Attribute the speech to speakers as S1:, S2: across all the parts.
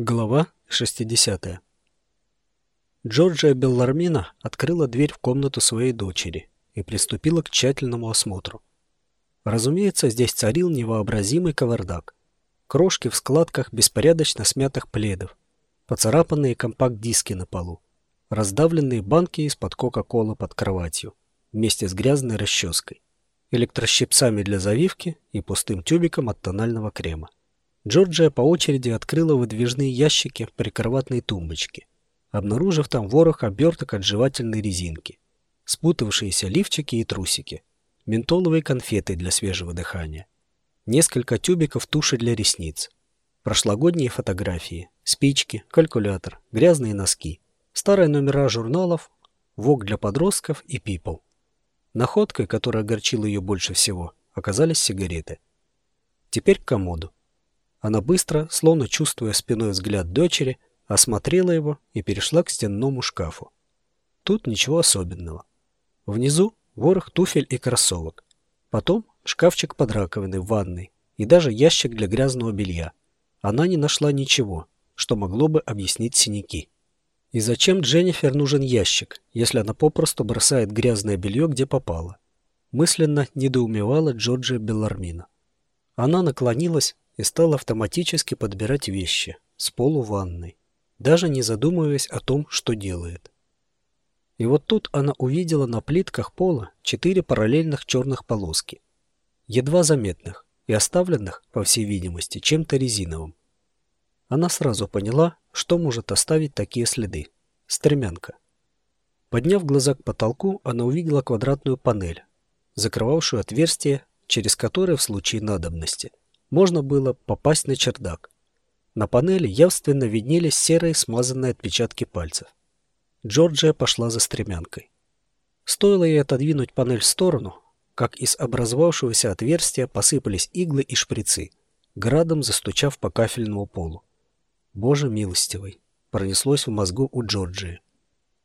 S1: Глава 60. Джорджия Беллармина открыла дверь в комнату своей дочери и приступила к тщательному осмотру. Разумеется, здесь царил невообразимый кавардак. Крошки в складках беспорядочно смятых пледов, поцарапанные компакт-диски на полу, раздавленные банки из-под Кока-Колы под кроватью, вместе с грязной расческой, электрощипцами для завивки и пустым тюбиком от тонального крема. Джорджия по очереди открыла выдвижные ящики прикроватной тумбочке, обнаружив там ворох оберток от жевательной резинки, спутавшиеся лифчики и трусики, ментоловые конфеты для свежего дыхания, несколько тюбиков туши для ресниц, прошлогодние фотографии, спички, калькулятор, грязные носки, старые номера журналов, ВОК для подростков и People. Находкой, которая огорчила ее больше всего, оказались сигареты. Теперь к комоду. Она быстро, словно чувствуя спиной взгляд дочери, осмотрела его и перешла к стенному шкафу. Тут ничего особенного. Внизу ворох туфель и кроссовок. Потом шкафчик под раковиной в ванной и даже ящик для грязного белья. Она не нашла ничего, что могло бы объяснить синяки. И зачем Дженнифер нужен ящик, если она попросту бросает грязное белье, где попало? Мысленно недоумевала Джорджия Беллармина. Она наклонилась и стал автоматически подбирать вещи с полу ванной, даже не задумываясь о том, что делает. И вот тут она увидела на плитках пола четыре параллельных черных полоски, едва заметных и оставленных, по всей видимости, чем-то резиновым. Она сразу поняла, что может оставить такие следы. Стремянка. Подняв глаза к потолку, она увидела квадратную панель, закрывавшую отверстие, через которое в случае надобности можно было попасть на чердак. На панели явственно виднелись серые смазанные отпечатки пальцев. Джорджия пошла за стремянкой. Стоило ей отодвинуть панель в сторону, как из образовавшегося отверстия посыпались иглы и шприцы, градом застучав по кафельному полу. «Боже милостивый!» пронеслось в мозгу у Джорджии.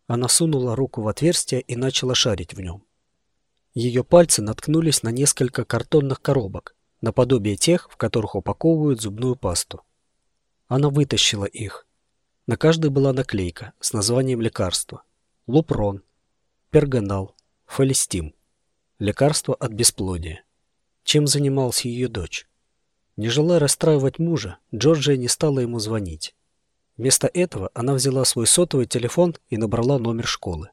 S1: Она сунула руку в отверстие и начала шарить в нем. Ее пальцы наткнулись на несколько картонных коробок, наподобие тех, в которых упаковывают зубную пасту. Она вытащила их. На каждой была наклейка с названием лекарства. Лупрон, Перганал, Фалестим. Лекарство от бесплодия. Чем занималась ее дочь? Не желая расстраивать мужа, Джорджия не стала ему звонить. Вместо этого она взяла свой сотовый телефон и набрала номер школы.